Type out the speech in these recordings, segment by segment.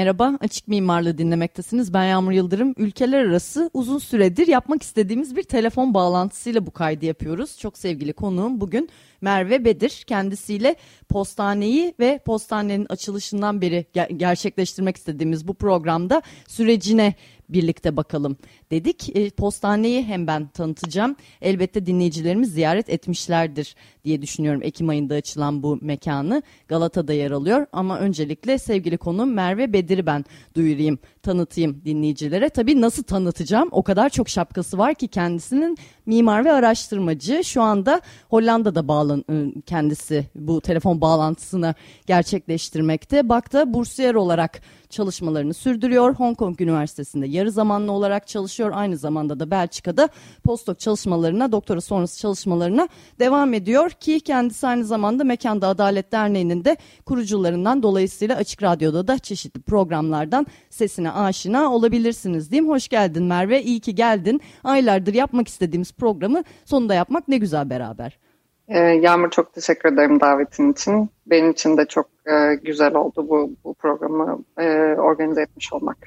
Merhaba, Açık Mimarlığı dinlemektesiniz. Ben Yağmur Yıldırım. Ülkeler arası uzun süredir yapmak istediğimiz bir telefon bağlantısıyla bu kaydı yapıyoruz. Çok sevgili konuğum bugün Merve Bedir. Kendisiyle postaneyi ve postanenin açılışından beri ger- gerçekleştirmek istediğimiz bu programda sürecine birlikte bakalım dedik. E, postaneyi hem ben tanıtacağım. Elbette dinleyicilerimiz ziyaret etmişlerdir diye düşünüyorum Ekim ayında açılan bu mekanı. Galata'da yer alıyor ama öncelikle sevgili konuğum Merve Bedir'i ben duyurayım, tanıtayım dinleyicilere. Tabii nasıl tanıtacağım? O kadar çok şapkası var ki kendisinin mimar ve araştırmacı. Şu anda Hollanda'da bağlan ıı, kendisi bu telefon bağlantısını gerçekleştirmekte. Bakta bursiyer olarak çalışmalarını sürdürüyor. Hong Kong Üniversitesi'nde yarı zamanlı olarak çalışıyor. Aynı zamanda da Belçika'da postdoc çalışmalarına, doktora sonrası çalışmalarına devam ediyor ki kendisi aynı zamanda Mekanda Adalet Derneği'nin de kurucularından dolayısıyla Açık Radyo'da da çeşitli programlardan sesine aşina olabilirsiniz diyeyim. Hoş geldin Merve, iyi ki geldin. Aylardır yapmak istediğimiz programı sonunda yapmak ne güzel beraber. Ee, Yağmur çok teşekkür ederim davetin için. Benim için de çok e, güzel oldu bu, bu programı e, organize etmiş olmak.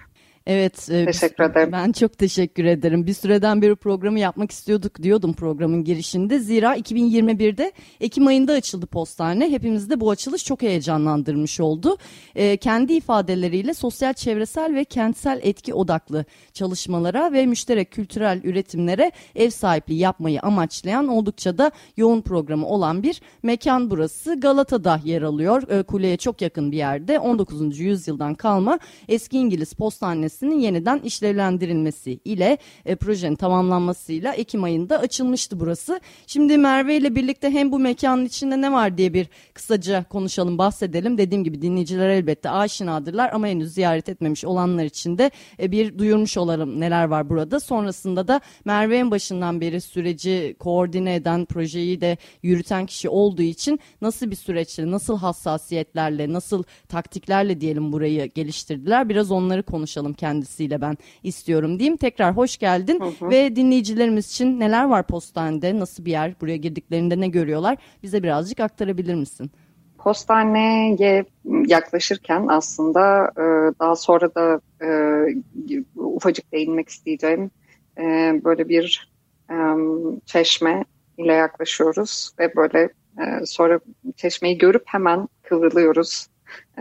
Evet. E, teşekkür ederim. Ben çok teşekkür ederim. Bir süreden beri programı yapmak istiyorduk diyordum programın girişinde. Zira 2021'de Ekim ayında açıldı postane. Hepimiz de bu açılış çok heyecanlandırmış oldu. E, kendi ifadeleriyle sosyal, çevresel ve kentsel etki odaklı çalışmalara ve müşterek kültürel üretimlere ev sahipliği yapmayı amaçlayan oldukça da yoğun programı olan bir mekan burası. Galata'da yer alıyor. E, kuleye çok yakın bir yerde. 19. yüzyıldan kalma eski İngiliz postanesi Hastanesi'nin yeniden işlevlendirilmesi ile e, projenin tamamlanmasıyla Ekim ayında açılmıştı burası. Şimdi Merve ile birlikte hem bu mekanın içinde ne var diye bir kısaca konuşalım, bahsedelim. Dediğim gibi dinleyiciler elbette aşinadırlar ama henüz ziyaret etmemiş olanlar için de e, bir duyurmuş olalım neler var burada. Sonrasında da Merve en başından beri süreci koordine eden, projeyi de yürüten kişi olduğu için nasıl bir süreçle, nasıl hassasiyetlerle, nasıl taktiklerle diyelim burayı geliştirdiler. Biraz onları konuşalım kendisiyle ben istiyorum diyeyim. Tekrar hoş geldin hı hı. ve dinleyicilerimiz için neler var postanede, nasıl bir yer, buraya girdiklerinde ne görüyorlar bize birazcık aktarabilir misin? Postaneye yaklaşırken aslında e, daha sonra da e, ufacık değinmek isteyeceğim e, böyle bir çeşme ile yaklaşıyoruz ve böyle sonra çeşmeyi görüp hemen kıvrılıyoruz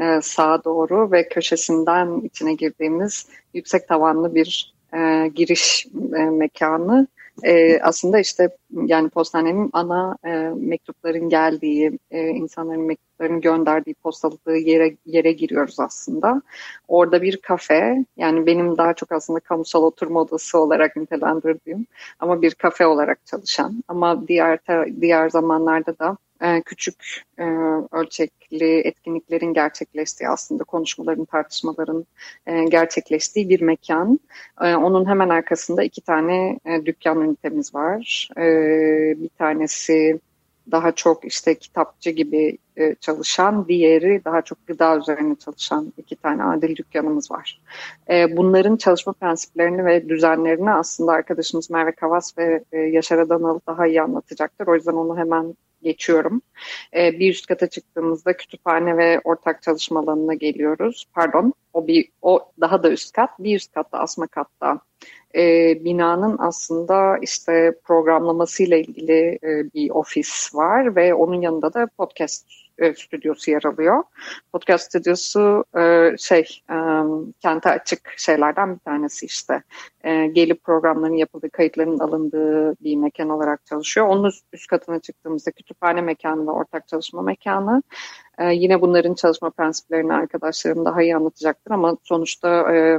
e, sağa doğru ve köşesinden içine girdiğimiz yüksek tavanlı bir e, giriş e, mekanı. E, aslında işte yani postanenin ana e, mektupların geldiği, e, insanların mektuplarını gönderdiği postalığı yere yere giriyoruz aslında. Orada bir kafe, yani benim daha çok aslında kamusal oturma odası olarak nitelendirdiğim ama bir kafe olarak çalışan ama diğer diğer zamanlarda da küçük e, ölçekli etkinliklerin gerçekleştiği aslında konuşmaların, tartışmaların e, gerçekleştiği bir mekan. Onun hemen arkasında iki tane dükkan ünitemiz var. Bir tanesi daha çok işte kitapçı gibi çalışan, diğeri daha çok gıda üzerine çalışan iki tane adil dükkanımız var. Bunların çalışma prensiplerini ve düzenlerini aslında arkadaşımız Merve Kavas ve Yaşar Adanalı daha iyi anlatacaktır. O yüzden onu hemen geçiyorum. E, bir üst kata çıktığımızda kütüphane ve ortak çalışma alanına geliyoruz. Pardon, o bir o daha da üst kat. Bir üst katta asma katta e, binanın aslında işte programlamasıyla ilgili e, bir ofis var ve onun yanında da podcast e, stüdyosu yer alıyor. Podcast stüdyosu e, şey e, kente açık şeylerden bir tanesi işte. E, gelip programların yapıldığı, kayıtların alındığı bir mekan olarak çalışıyor. Onun üst, üst katına çıktığımızda kütüphane mekanı ve ortak çalışma mekanı. E, yine bunların çalışma prensiplerini arkadaşlarım daha iyi anlatacaktır ama sonuçta e,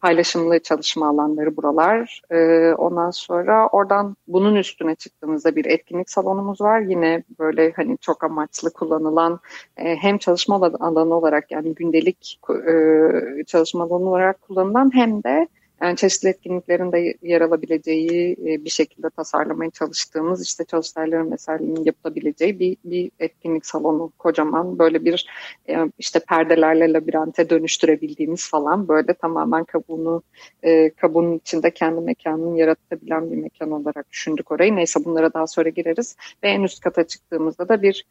paylaşımlı çalışma alanları buralar. E, ondan sonra oradan bunun üstüne çıktığımızda bir etkinlik salonumuz var. Yine böyle hani çok amaçlı kullanılan e, hem çalışma alanı olarak yani gündelik e, çalışma alanı olarak kullanılan hem de yani çeşitli etkinliklerin de yer alabileceği e, bir şekilde tasarlamaya çalıştığımız işte çalıştayların vesairelerin yapılabileceği bir, bir etkinlik salonu kocaman böyle bir e, işte perdelerle labirente dönüştürebildiğimiz falan böyle tamamen kabuğunu e, kabuğun içinde kendi mekanını yaratabilen bir mekan olarak düşündük orayı. Neyse bunlara daha sonra gireriz ve en üst kata çıktığımızda da bir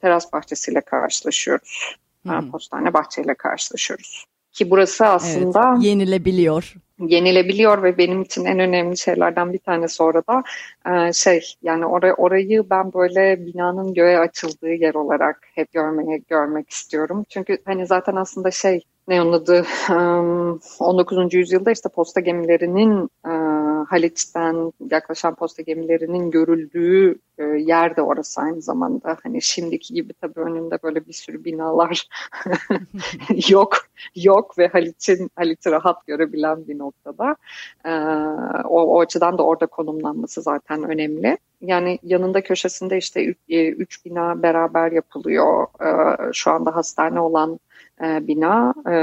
teras bahçesiyle karşılaşıyoruz. Hmm. Postane bahçeyle karşılaşıyoruz. Ki burası aslında evet, yenilebiliyor. Yenilebiliyor ve benim için en önemli şeylerden bir tanesi orada e, şey yani or orayı ben böyle binanın göğe açıldığı yer olarak hep görmeye görmek istiyorum. Çünkü hani zaten aslında şey ne onun adı 19. yüzyılda işte posta gemilerinin Haliç'ten yaklaşan posta gemilerinin görüldüğü yer de orası aynı zamanda. Hani şimdiki gibi tabii önünde böyle bir sürü binalar yok yok ve Haliç'in Haliç'i rahat görebilen bir noktada. O, o açıdan da orada konumlanması zaten önemli. Yani yanında köşesinde işte üç, üç bina beraber yapılıyor. Şu anda hastane olan e, bina, e,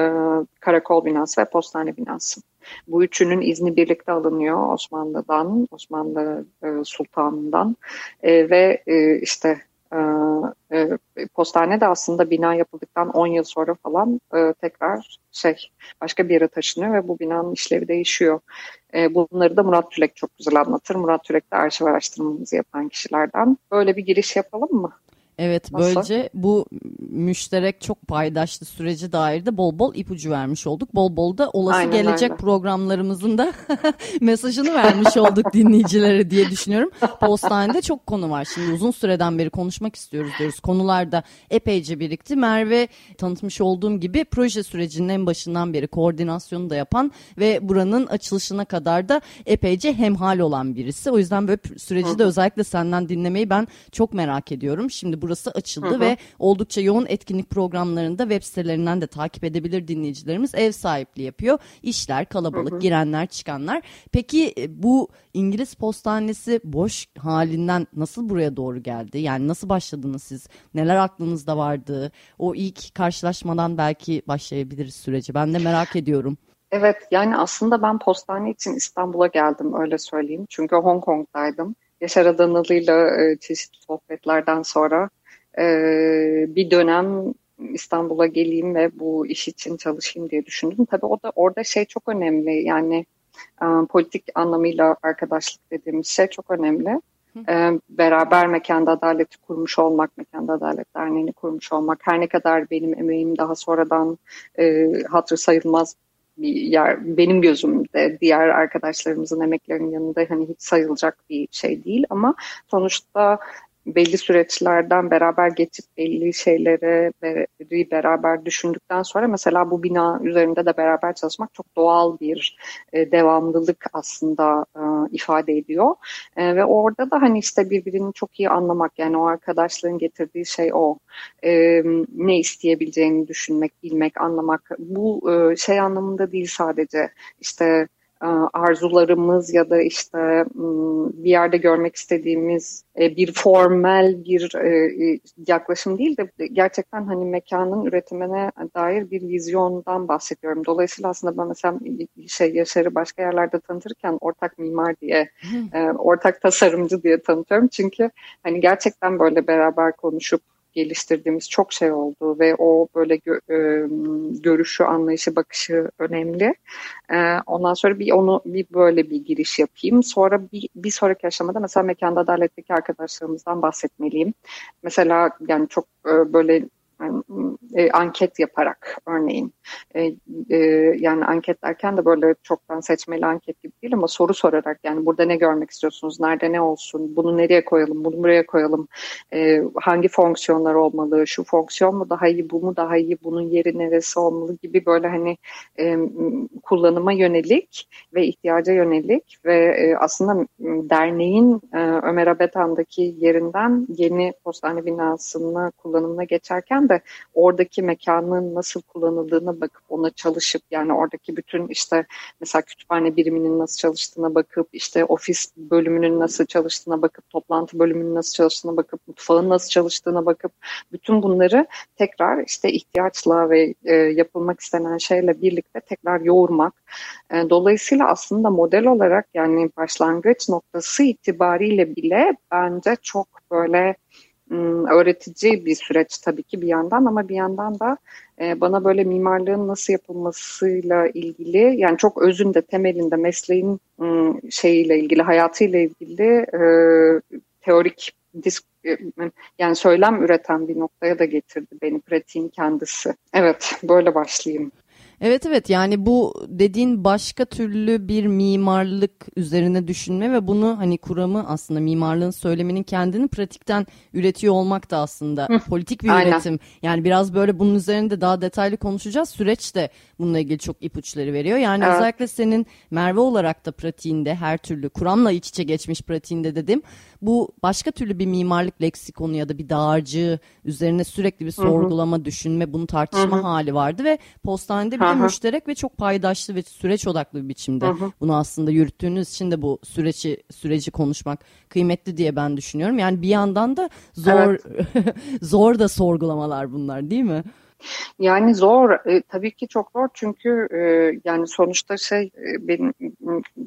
karakol binası ve postane binası. Bu üçünün izni birlikte alınıyor Osmanlı'dan, Osmanlı e, Sultanı'ndan e, ve e, işte e, e, postane de aslında bina yapıldıktan 10 yıl sonra falan e, tekrar şey başka bir yere taşınıyor ve bu binanın işlevi değişiyor. E, bunları da Murat Tülek çok güzel anlatır. Murat Tülek de arşiv araştırmamızı yapan kişilerden. Böyle bir giriş yapalım mı? Evet Nasıl? böylece bu müşterek çok paydaşlı süreci dair de bol bol ipucu vermiş olduk. Bol bol da olası Aynen gelecek öyle. programlarımızın da mesajını vermiş olduk dinleyicilere diye düşünüyorum. Postanede çok konu var. Şimdi uzun süreden beri konuşmak istiyoruz diyoruz. Konular da epeyce birikti. Merve tanıtmış olduğum gibi proje sürecinin en başından beri koordinasyonu da yapan ve buranın açılışına kadar da epeyce hemhal olan birisi. O yüzden böyle süreci de özellikle senden dinlemeyi ben çok merak ediyorum. Şimdi burası açıldı hı hı. ve oldukça yoğun etkinlik programlarında web sitelerinden de takip edebilir dinleyicilerimiz ev sahipliği yapıyor. İşler kalabalık, hı hı. girenler, çıkanlar. Peki e, bu İngiliz postanesi boş halinden nasıl buraya doğru geldi? Yani nasıl başladınız siz? Neler aklınızda vardı? O ilk karşılaşmadan belki başlayabiliriz süreci. Ben de merak ediyorum. Evet yani aslında ben postane için İstanbul'a geldim öyle söyleyeyim. Çünkü Hong Kong'daydım. Yaşar Adanalı'yla e, çeşitli sohbetlerden sonra e, bir dönem İstanbul'a geleyim ve bu iş için çalışayım diye düşündüm. Tabii o da orada şey çok önemli yani e, politik anlamıyla arkadaşlık dediğimiz şey çok önemli. E, beraber Mekanda Adaleti kurmuş olmak, Mekanda Adalet Derneği'ni kurmuş olmak, her ne kadar benim emeğim daha sonradan e, hatırı sayılmaz bir yer benim gözümde diğer arkadaşlarımızın emeklerinin yanında hani hiç sayılacak bir şey değil ama sonuçta belli süreçlerden beraber geçip belli şeyleri beraber düşündükten sonra mesela bu bina üzerinde de beraber çalışmak çok doğal bir e, devamlılık aslında e, ifade ediyor. E, ve orada da hani işte birbirini çok iyi anlamak yani o arkadaşların getirdiği şey o. Ne isteyebileceğini düşünmek, bilmek, anlamak. Bu şey anlamında değil sadece işte arzularımız ya da işte bir yerde görmek istediğimiz e, bir formal bir e, yaklaşım değil de gerçekten hani mekanın üretimine dair bir vizyondan bahsediyorum. Dolayısıyla aslında ben mesela şey Yaşar'ı başka yerlerde tanıtırken ortak mimar diye, ortak tasarımcı diye tanıtıyorum. Çünkü hani gerçekten böyle beraber konuşup geliştirdiğimiz çok şey oldu ve o böyle gö e, görüşü, anlayışı, bakışı önemli. E, ondan sonra bir onu bir böyle bir giriş yapayım. Sonra bir, bir sonraki aşamada mesela mekanda adaletteki arkadaşlarımızdan bahsetmeliyim. Mesela yani çok e, böyle e, anket yaparak örneğin. E, e, yani anket derken de böyle çoktan seçmeli anket gibi değil ama soru sorarak yani burada ne görmek istiyorsunuz nerede ne olsun bunu nereye koyalım bunu buraya koyalım e, hangi fonksiyonlar olmalı şu fonksiyon mu daha iyi bu mu daha iyi bunun yeri neresi olmalı gibi böyle hani e, kullanıma yönelik ve ihtiyaca yönelik ve e, aslında derneğin e, Ömer Abetan'daki yerinden yeni postane binasına kullanımına geçerken de oradaki mekanın nasıl kullanıldığına bakıp ona çalışıp yani oradaki bütün işte mesela kütüphane biriminin nasıl çalıştığına bakıp işte ofis bölümünün nasıl çalıştığına bakıp toplantı bölümünün nasıl çalıştığına bakıp mutfağın nasıl çalıştığına bakıp bütün bunları tekrar işte ihtiyaçla ve e, yapılmak istenen şeyle birlikte tekrar yoğurmak. E, dolayısıyla aslında model olarak yani başlangıç noktası itibariyle bile bence çok böyle öğretici bir süreç tabii ki bir yandan ama bir yandan da e, bana böyle mimarlığın nasıl yapılmasıyla ilgili yani çok özünde temelinde mesleğin şeyiyle ilgili hayatıyla ilgili e, teorik disk e, yani söylem üreten bir noktaya da getirdi beni pratiğin kendisi. Evet böyle başlayayım. Evet evet yani bu dediğin başka türlü bir mimarlık üzerine düşünme ve bunu hani kuramı aslında mimarlığın söyleminin kendini pratikten üretiyor olmak da aslında Hı, politik bir aynen. üretim. Yani biraz böyle bunun üzerinde daha detaylı konuşacağız. Süreç de bununla ilgili çok ipuçları veriyor. Yani evet. özellikle senin Merve olarak da pratiğinde her türlü kuramla iç içe geçmiş pratiğinde dedim. Bu başka türlü bir mimarlık leksikonu ya da bir dağarcığı üzerine sürekli bir sorgulama, Hı-hı. düşünme, bunu tartışma Hı-hı. hali vardı ve postanede bir de müşterek ve çok paydaşlı ve süreç odaklı bir biçimde Hı-hı. bunu aslında yürüttüğünüz için de bu süreci süreci konuşmak kıymetli diye ben düşünüyorum. Yani bir yandan da zor evet. zor da sorgulamalar bunlar değil mi? Yani zor, e, tabii ki çok zor çünkü e, yani sonuçta şey e, benim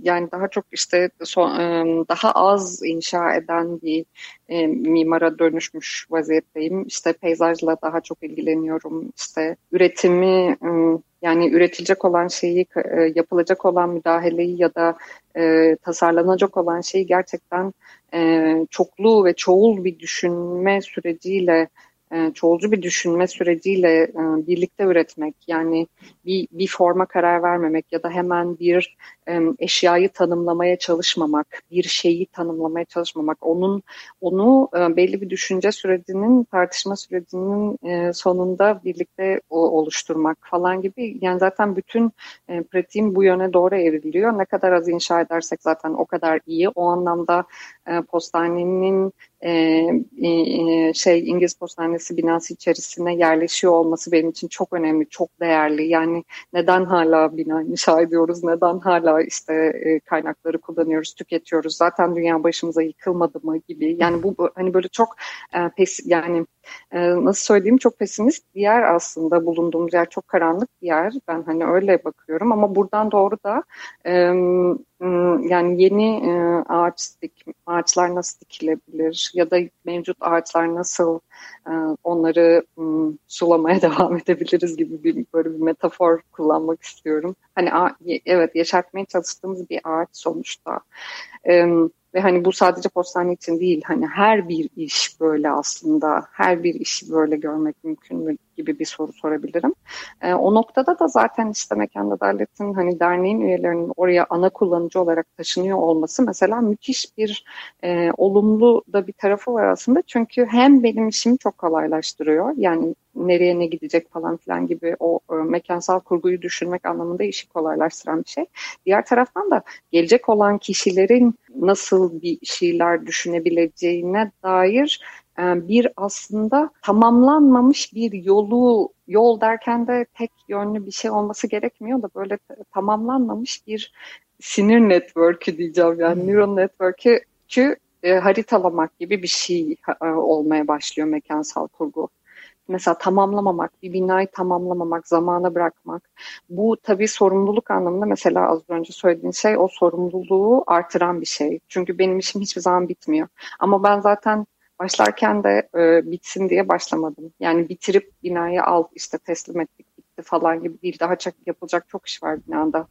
yani daha çok işte son, e, daha az inşa eden bir e, mimara dönüşmüş vaziyetteyim. İşte peyzajla daha çok ilgileniyorum. İşte üretimi e, yani üretilecek olan şeyi, e, yapılacak olan müdahaleyi ya da e, tasarlanacak olan şeyi gerçekten e, çoklu ve çoğul bir düşünme süreciyle e, çoğulcu bir düşünme süreciyle e, birlikte üretmek yani bir, bir forma karar vermemek ya da hemen bir e, eşyayı tanımlamaya çalışmamak, bir şeyi tanımlamaya çalışmamak, onun onu e, belli bir düşünce sürecinin, tartışma sürecinin sonunda birlikte oluşturmak falan gibi yani zaten bütün e, pratiğim bu yöne doğru evriliyor. Ne kadar az inşa edersek zaten o kadar iyi. O anlamda e, postanenin e, e, şey İngiliz Postanesi binası içerisine yerleşiyor olması benim için çok önemli, çok değerli. Yani neden hala bina inşa ediyoruz, neden hala işte e, kaynakları kullanıyoruz, tüketiyoruz. Zaten dünya başımıza yıkılmadı mı gibi. Yani bu hani böyle çok e, pes yani nasıl söyleyeyim çok pesimist bir yer aslında bulunduğumuz yer çok karanlık bir yer. Ben hani öyle bakıyorum ama buradan doğru da yani yeni e, ağaç dik, ağaçlar nasıl dikilebilir ya da mevcut ağaçlar nasıl e, onları sulamaya devam edebiliriz gibi bir böyle bir metafor kullanmak istiyorum. Hani evet yaşatmaya çalıştığımız bir ağaç sonuçta. E, ve hani bu sadece postane için değil hani her bir iş böyle aslında her bir işi böyle görmek mümkün mü gibi bir soru sorabilirim. E, o noktada da zaten işte Mekan Adalet'in hani derneğin üyelerinin oraya ana kullanıcı olarak taşınıyor olması mesela müthiş bir e, olumlu da bir tarafı var aslında. Çünkü hem benim işimi çok kolaylaştırıyor. Yani nereye ne gidecek falan filan gibi o e, mekansal kurguyu düşünmek anlamında işi kolaylaştıran bir şey. Diğer taraftan da gelecek olan kişilerin nasıl bir şeyler düşünebileceğine dair e, bir aslında tamamlanmamış bir yolu yol derken de tek yönlü bir şey olması gerekmiyor da böyle tamamlanmamış bir sinir network'ü diyeceğim yani neural network'ü e, haritalamak gibi bir şey e, olmaya başlıyor mekansal kurgu mesela tamamlamamak, bir binayı tamamlamamak, zamana bırakmak. Bu tabii sorumluluk anlamında mesela az önce söylediğin şey o sorumluluğu artıran bir şey. Çünkü benim işim hiçbir zaman bitmiyor. Ama ben zaten başlarken de e, bitsin diye başlamadım. Yani bitirip binayı al işte teslim ettik bitti falan gibi değil. Daha çok yapılacak çok iş var binada.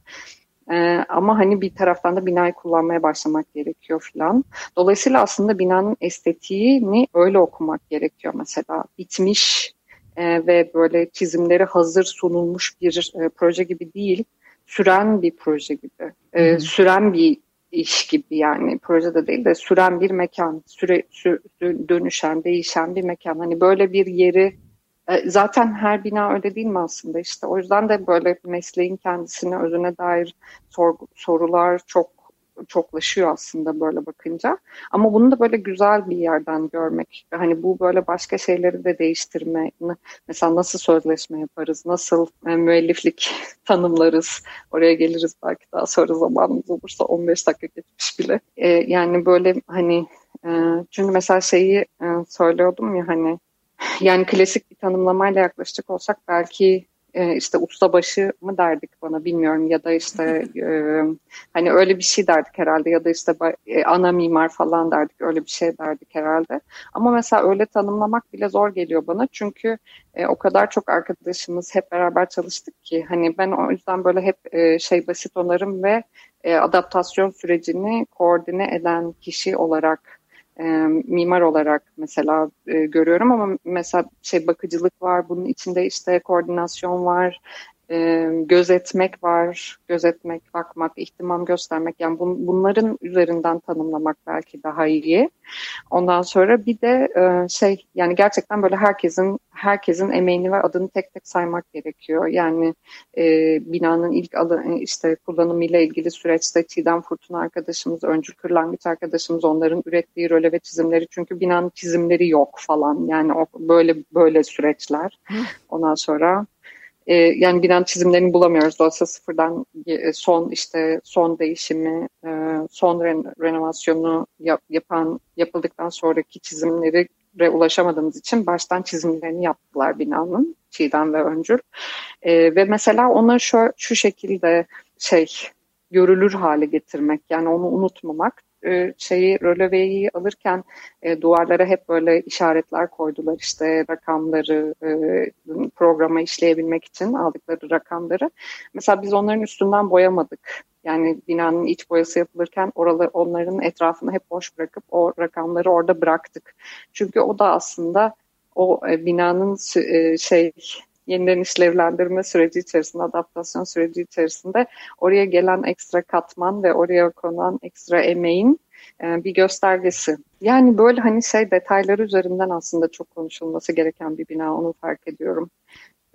Ee, ama hani bir taraftan da binayı kullanmaya başlamak gerekiyor falan. Dolayısıyla aslında binanın estetiğini öyle okumak gerekiyor mesela. Bitmiş e, ve böyle çizimleri hazır sunulmuş bir e, proje gibi değil, süren bir proje gibi, e, süren bir iş gibi yani projede değil de süren bir mekan, süre sü, dönüşen, değişen bir mekan. Hani böyle bir yeri zaten her bina öyle değil mi aslında işte o yüzden de böyle mesleğin kendisine özüne dair sorular çok çoklaşıyor aslında böyle bakınca. Ama bunu da böyle güzel bir yerden görmek. Hani bu böyle başka şeyleri de değiştirme. Mesela nasıl sözleşme yaparız, nasıl e, müelliflik tanımlarız. Oraya geliriz belki daha sonra zamanımız olursa 15 dakika geçmiş bile. E, yani böyle hani e, çünkü mesela şeyi e, söylüyordum ya hani yani klasik bir tanımlamayla yaklaşacak olsak belki e, işte ustabaşı mı derdik bana bilmiyorum ya da işte e, hani öyle bir şey derdik herhalde ya da işte e, ana mimar falan derdik öyle bir şey derdik herhalde. Ama mesela öyle tanımlamak bile zor geliyor bana çünkü e, o kadar çok arkadaşımız hep beraber çalıştık ki hani ben o yüzden böyle hep e, şey basit onarım ve e, adaptasyon sürecini koordine eden kişi olarak e, mimar olarak mesela e, görüyorum ama mesela şey bakıcılık var, bunun içinde işte koordinasyon var, e, gözetmek var, gözetmek, bakmak, ihtimam göstermek yani bun, bunların üzerinden tanımlamak belki daha iyi. Ondan sonra bir de e, şey yani gerçekten böyle herkesin herkesin emeğini ve adını tek tek saymak gerekiyor. Yani e, binanın ilk alı, işte kullanımıyla ilgili süreçte Çiğdem Furtuna arkadaşımız, Öncül Kırlangıç arkadaşımız onların ürettiği röle ve çizimleri çünkü binanın çizimleri yok falan. Yani o, böyle böyle süreçler. Ondan sonra e, yani binen çizimlerini bulamıyoruz. Dolayısıyla sıfırdan e, son işte son değişimi, e, son re renovasyonu yap, yapan yapıldıktan sonraki çizimleri ulaşamadığımız için baştan çizimlerini yaptılar binanın Çiğdem ve Öncül. E, ve mesela ona şu, şu şekilde şey görülür hale getirmek yani onu unutmamak e, şeyi röleveyi alırken e, duvarlara hep böyle işaretler koydular işte rakamları e, programa işleyebilmek için aldıkları rakamları. Mesela biz onların üstünden boyamadık. Yani binanın iç boyası yapılırken oraları, onların etrafını hep boş bırakıp o rakamları orada bıraktık. Çünkü o da aslında o e, binanın e, şey yeniden işlevlendirme süreci içerisinde, adaptasyon süreci içerisinde oraya gelen ekstra katman ve oraya konan ekstra emeğin e, bir göstergesi. Yani böyle hani şey detayları üzerinden aslında çok konuşulması gereken bir bina onu fark ediyorum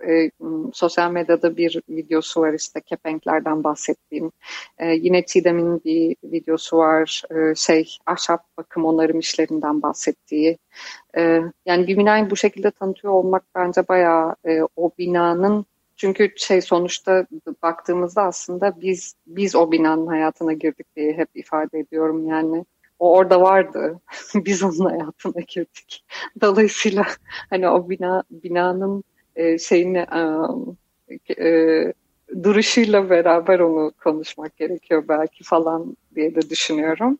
e, sosyal medyada bir videosu var işte kepenklerden bahsettiğim. E, yine Çiğdem'in bir videosu var e, şey ahşap bakım onarım işlerinden bahsettiği. E, yani bir binayı bu şekilde tanıtıyor olmak bence bayağı e, o binanın çünkü şey sonuçta baktığımızda aslında biz biz o binanın hayatına girdik diye hep ifade ediyorum yani. O orada vardı. biz onun hayatına girdik. Dolayısıyla hani o bina binanın e, şeyini e, e, duruşuyla beraber onu konuşmak gerekiyor belki falan diye de düşünüyorum.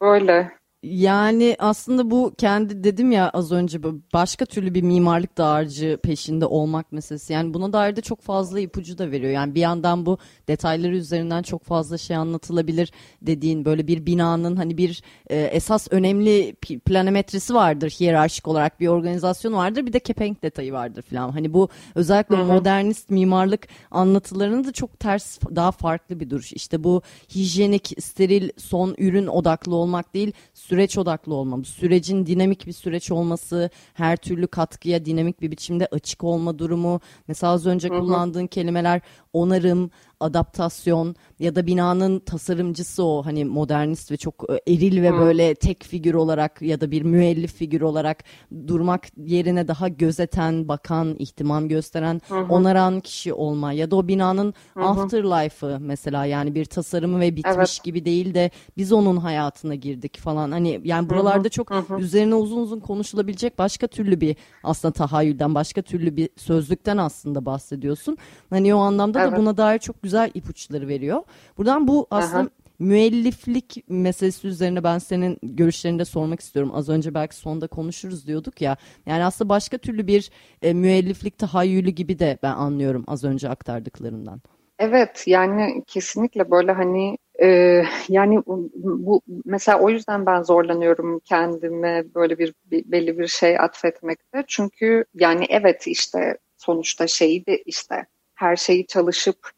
Böyle yani aslında bu kendi dedim ya az önce başka türlü bir mimarlık dağarcığı peşinde olmak meselesi. Yani buna dair de çok fazla ipucu da veriyor. Yani bir yandan bu detayları üzerinden çok fazla şey anlatılabilir dediğin böyle bir binanın hani bir e, esas önemli planometresi vardır hiyerarşik olarak bir organizasyon vardır bir de kepenk detayı vardır falan. Hani bu özellikle Hı-hı. modernist mimarlık anlatılarının da çok ters daha farklı bir duruş. İşte bu hijyenik, steril, son ürün odaklı olmak değil süreç odaklı olmamız, sürecin dinamik bir süreç olması, her türlü katkıya dinamik bir biçimde açık olma durumu. Mesela az önce Hı-hı. kullandığın kelimeler onarım, adaptasyon ya da binanın tasarımcısı o hani modernist ve çok e, eril ve böyle tek figür olarak ya da bir müellif figür olarak durmak yerine daha gözeten, bakan, ihtimam gösteren, Hı-hı. onaran kişi olma ya da o binanın afterlife'ı mesela yani bir tasarımı ve bitmiş evet. gibi değil de biz onun hayatına girdik falan. Hani yani buralarda Hı-hı. çok Hı-hı. üzerine uzun uzun konuşulabilecek başka türlü bir aslında tahayyülden, başka türlü bir sözlükten aslında bahsediyorsun. Hani o anlamda evet. da buna dair çok güzel ipuçları veriyor. Buradan bu aslında Aha. müelliflik meselesi üzerine ben senin görüşlerini de sormak istiyorum. Az önce belki sonda konuşuruz diyorduk ya. Yani aslında başka türlü bir e, müelliflik tahayyülü gibi de ben anlıyorum az önce aktardıklarından. Evet yani kesinlikle böyle hani Ee, yani bu mesela o yüzden ben zorlanıyorum kendime böyle bir, bir belli bir şey atfetmekte. Çünkü yani evet işte sonuçta şeyi de işte her şeyi çalışıp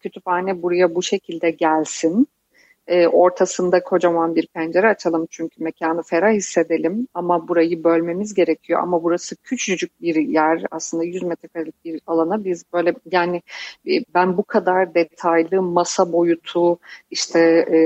kütüphane buraya bu şekilde gelsin e, ortasında kocaman bir pencere açalım çünkü mekanı ferah hissedelim. Ama burayı bölmemiz gerekiyor. Ama burası küçücük bir yer. Aslında 100 metrekarelik bir alana biz böyle yani e, ben bu kadar detaylı masa boyutu işte e,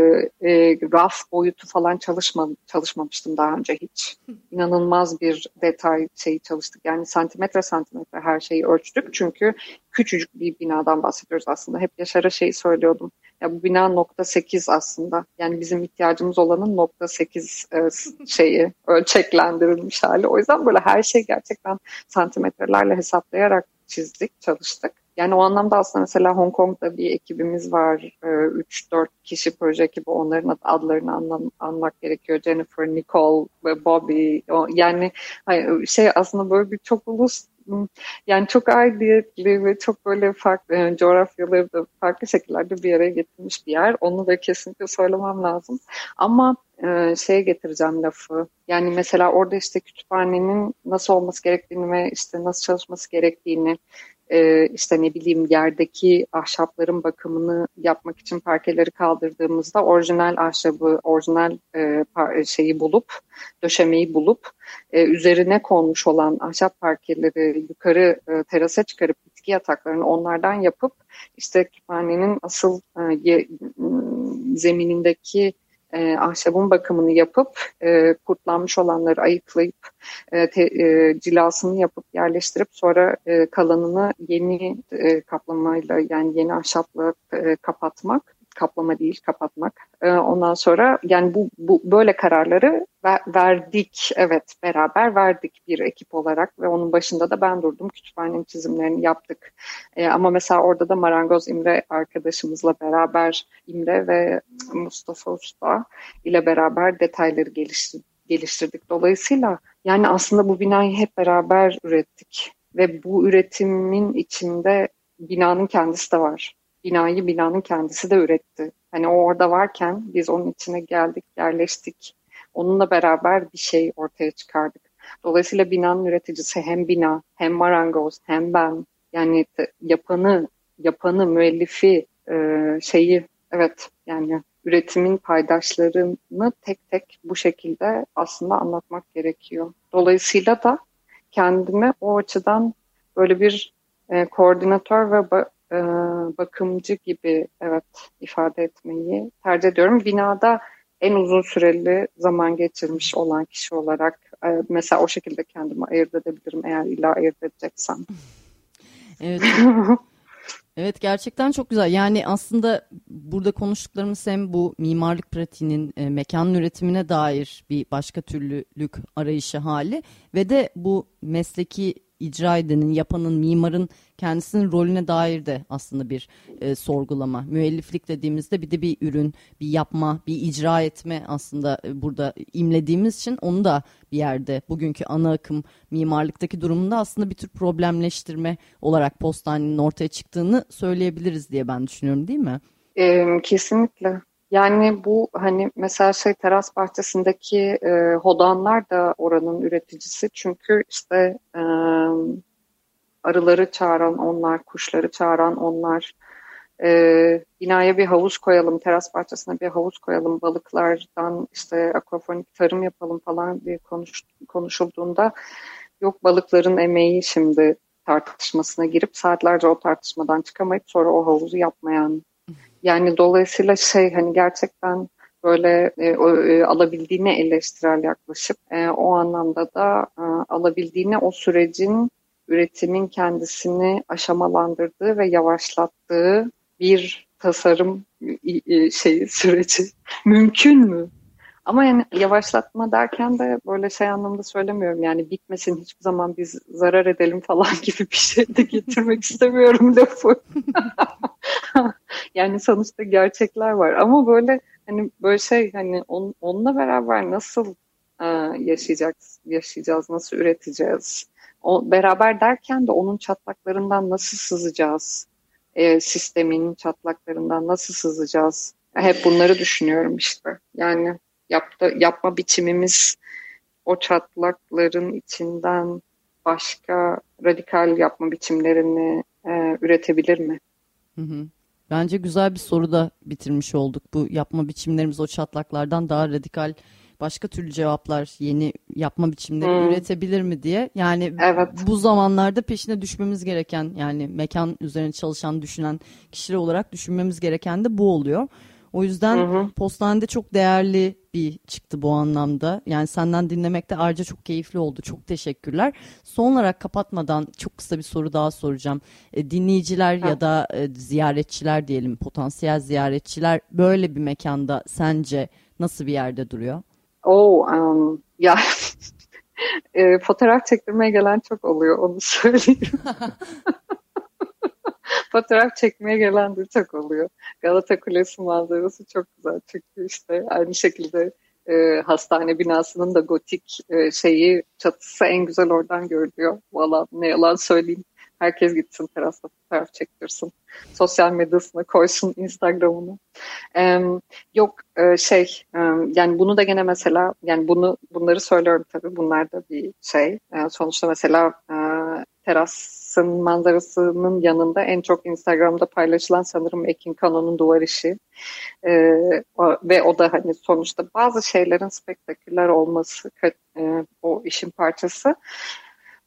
e, raf boyutu falan çalışma, çalışmamıştım daha önce hiç. İnanılmaz bir detay şeyi çalıştık. Yani santimetre santimetre her şeyi ölçtük. Çünkü küçücük bir binadan bahsediyoruz aslında. Hep Yaşar'a şeyi söylüyordum ya bu bina nokta 8 aslında. Yani bizim ihtiyacımız olanın nokta 8 e, şeyi ölçeklendirilmiş hali. O yüzden böyle her şey gerçekten santimetrelerle hesaplayarak çizdik, çalıştık. Yani o anlamda aslında mesela Hong Kong'da bir ekibimiz var. 3-4 e, kişi proje ekibi. Onların adlarını anlam anmak gerekiyor. Jennifer, Nicole Bobby. Yani şey aslında böyle bir çok ulus yani çok aidiyetli ve çok böyle farklı yani coğrafyaları da farklı şekillerde bir araya getirmiş bir yer. Onu da kesinlikle söylemem lazım. Ama e, şeye getireceğim lafı. Yani mesela orada işte kütüphanenin nasıl olması gerektiğini ve işte nasıl çalışması gerektiğini e, işte ne bileyim yerdeki ahşapların bakımını yapmak için parkeleri kaldırdığımızda orijinal ahşabı, orijinal e, şeyi bulup, döşemeyi bulup e, üzerine konmuş olan ahşap parkeleri yukarı e, terasa çıkarıp bitki yataklarını onlardan yapıp işte kütüphanenin asıl e, ye, zeminindeki e, ahşabın bakımını yapıp e, kurtlanmış olanları ayıklayıp e, te, e, cilasını yapıp yerleştirip sonra e, kalanını yeni e, kaplamayla yani yeni ahşapla e, kapatmak kaplama değil kapatmak. E, ondan sonra yani bu, bu böyle kararları ver, verdik evet beraber verdik bir ekip olarak ve onun başında da ben durdum kütüphanenin çizimlerini yaptık. E, ama mesela orada da Marangoz İmre arkadaşımızla beraber İmre ve Mustafa Usta ile beraber detayları geliştirdik geliştirdik. Dolayısıyla yani aslında bu binayı hep beraber ürettik ve bu üretimin içinde binanın kendisi de var binayı binanın kendisi de üretti. Hani o orada varken biz onun içine geldik, yerleştik. Onunla beraber bir şey ortaya çıkardık. Dolayısıyla binanın üreticisi hem bina, hem marangoz, hem ben. Yani yapanı, yapanı, müellifi, e, şeyi, evet yani üretimin paydaşlarını tek tek bu şekilde aslında anlatmak gerekiyor. Dolayısıyla da kendime o açıdan böyle bir e, koordinatör ve e, bakımcı gibi evet ifade etmeyi tercih ediyorum. Binada en uzun süreli zaman geçirmiş olan kişi olarak e, mesela o şekilde kendimi ayırt edebilirim eğer illa ayırt edeceksem. evet. Evet gerçekten çok güzel. Yani aslında burada konuştuklarımız hem bu mimarlık pratiğinin e, mekanın üretimine dair bir başka türlülük arayışı hali ve de bu mesleki icra edenin, yapanın, mimarın kendisinin rolüne dair de aslında bir e, sorgulama. Müelliflik dediğimizde bir de bir ürün, bir yapma, bir icra etme aslında e, burada imlediğimiz için onu da bir yerde bugünkü ana akım mimarlıktaki durumunda aslında bir tür problemleştirme olarak postanenin ortaya çıktığını söyleyebiliriz diye ben düşünüyorum değil mi? E, kesinlikle. Yani bu hani mesela şey teras bahçesindeki e, hodanlar da oranın üreticisi. Çünkü işte e, arıları çağıran onlar, kuşları çağıran onlar. E, binaya bir havuz koyalım, teras bahçesine bir havuz koyalım, balıklardan işte akvafonik tarım yapalım falan diye konuş, konuşulduğunda yok balıkların emeği şimdi tartışmasına girip saatlerce o tartışmadan çıkamayıp sonra o havuzu yapmayan yani dolayısıyla şey hani gerçekten böyle e, e, alabildiğine eleştirel yaklaşıp e, o anlamda da e, alabildiğine o sürecin üretimin kendisini aşamalandırdığı ve yavaşlattığı bir tasarım şeyi süreci mümkün mü? Ama yani yavaşlatma derken de böyle şey anlamda söylemiyorum. Yani bitmesin hiçbir zaman biz zarar edelim falan gibi bir şey de getirmek istemiyorum lafı. yani sonuçta gerçekler var. Ama böyle hani böyle şey hani on, onunla beraber nasıl e, yaşayacağız, yaşayacağız, nasıl üreteceğiz? O, beraber derken de onun çatlaklarından nasıl sızacağız? E, sistemin çatlaklarından nasıl sızacağız? Hep bunları düşünüyorum işte. Yani yaptı, yapma biçimimiz o çatlakların içinden başka radikal yapma biçimlerini e, üretebilir mi? Hı hı. Bence güzel bir soru da bitirmiş olduk. Bu yapma biçimlerimiz o çatlaklardan daha radikal başka türlü cevaplar, yeni yapma biçimleri hmm. üretebilir mi diye. Yani evet. bu zamanlarda peşine düşmemiz gereken yani mekan üzerine çalışan, düşünen kişiler olarak düşünmemiz gereken de bu oluyor. O yüzden hı hı. postanede çok değerli bir çıktı bu anlamda. Yani senden dinlemek de ayrıca çok keyifli oldu. Çok teşekkürler. Son olarak kapatmadan çok kısa bir soru daha soracağım. E, dinleyiciler ha. ya da e, ziyaretçiler diyelim, potansiyel ziyaretçiler böyle bir mekanda sence nasıl bir yerde duruyor? Oh, um, ya e, fotoğraf çektirmeye gelen çok oluyor onu söyleyeyim. fotoğraf çekmeye gelen de çok oluyor. Galata Kulesi manzarası çok güzel çünkü işte aynı şekilde e, hastane binasının da gotik e, şeyi çatısı en güzel oradan görülüyor. Valla ne yalan söyleyeyim. Herkes gitsin terasta fotoğraf çektirsin. Sosyal medyasına koysun Instagram'ını. Ee, yok e, şey e, yani bunu da gene mesela yani bunu bunları söylüyorum tabii bunlar da bir şey. E, sonuçta mesela e, terasın manzarasının yanında en çok Instagram'da paylaşılan sanırım Ekin Kanon'un duvar işi. E, o, ve o da hani sonuçta bazı şeylerin spektaküler olması e, o işin parçası.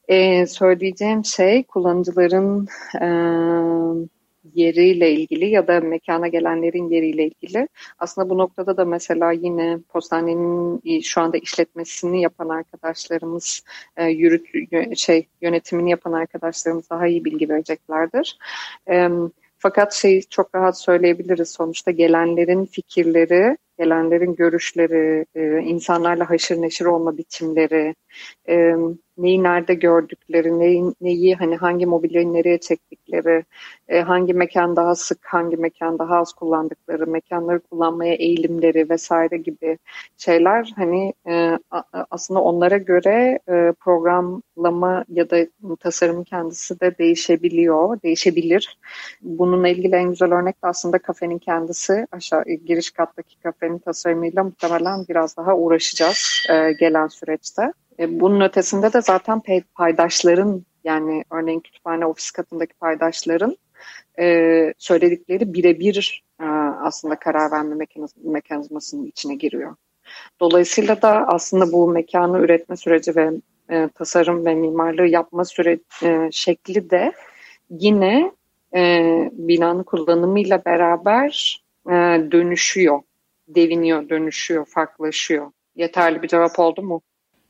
Ee, söyleyeceğim şey kullanıcıların e, yeriyle ilgili ya da mekana gelenlerin yeriyle ilgili. Aslında bu noktada da mesela yine postanenin şu anda işletmesini yapan arkadaşlarımız, e, yürüt şey yönetimini yapan arkadaşlarımız daha iyi bilgi vereceklerdir. E, fakat şeyi çok rahat söyleyebiliriz sonuçta gelenlerin fikirleri gelenlerin görüşleri, e, insanlarla haşır neşir olma biçimleri, e, neyi nerede gördükleri, neyi, neyi hani hangi mobilyayı nereye çektikleri, e, hangi mekan daha sık, hangi mekan daha az kullandıkları, mekanları kullanmaya eğilimleri vesaire gibi şeyler hani e, aslında onlara göre e, programlama ya da tasarım kendisi de değişebiliyor, değişebilir. Bununla ilgili en güzel örnek de aslında kafenin kendisi aşağı giriş kattaki kafenin tasarımıyla muhtemelen biraz daha uğraşacağız e, gelen süreçte. E, bunun ötesinde de zaten paydaşların yani örneğin kütüphane ofis katındaki paydaşların e, söyledikleri birebir e, aslında karar verme mekanizm mekanizmasının içine giriyor. Dolayısıyla da aslında bu mekanı üretme süreci ve tasarım ve mimarlığı yapma süre e, şekli de yine binanın kullanımıyla beraber dönüşüyor, deviniyor, dönüşüyor, farklılaşıyor. Yeterli bir cevap oldu mu?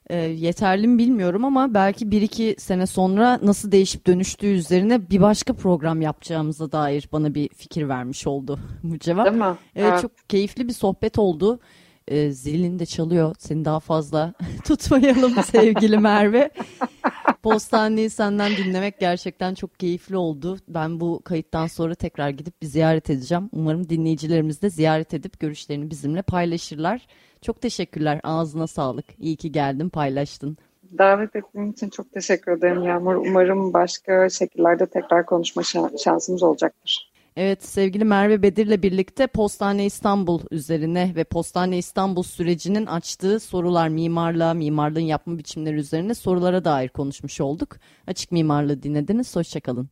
E, yeterli mi bilmiyorum ama belki bir iki sene sonra nasıl değişip dönüştüğü üzerine bir başka program yapacağımıza dair bana bir fikir vermiş oldu bu cevap. Değil mi? Evet, evet. Çok keyifli bir sohbet oldu. E, zilin de çalıyor. Seni daha fazla tutmayalım sevgili Merve. Postaneyi senden dinlemek gerçekten çok keyifli oldu. Ben bu kayıttan sonra tekrar gidip bir ziyaret edeceğim. Umarım dinleyicilerimiz de ziyaret edip görüşlerini bizimle paylaşırlar. Çok teşekkürler. Ağzına sağlık. İyi ki geldin, paylaştın. Davet ettiğin için çok teşekkür ederim Yağmur. Umarım başka şekillerde tekrar konuşma şansımız olacaktır. Evet sevgili Merve Bedir'le birlikte Postane İstanbul üzerine ve Postane İstanbul sürecinin açtığı sorular mimarlığa, mimarlığın yapma biçimleri üzerine sorulara dair konuşmuş olduk. Açık Mimarlığı dinlediniz. Hoşçakalın.